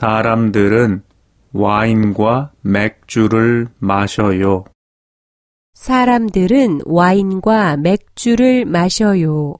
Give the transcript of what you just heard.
사람들은 와인과 맥주를 마셔요. 사람들은 와인과 맥주를 마셔요.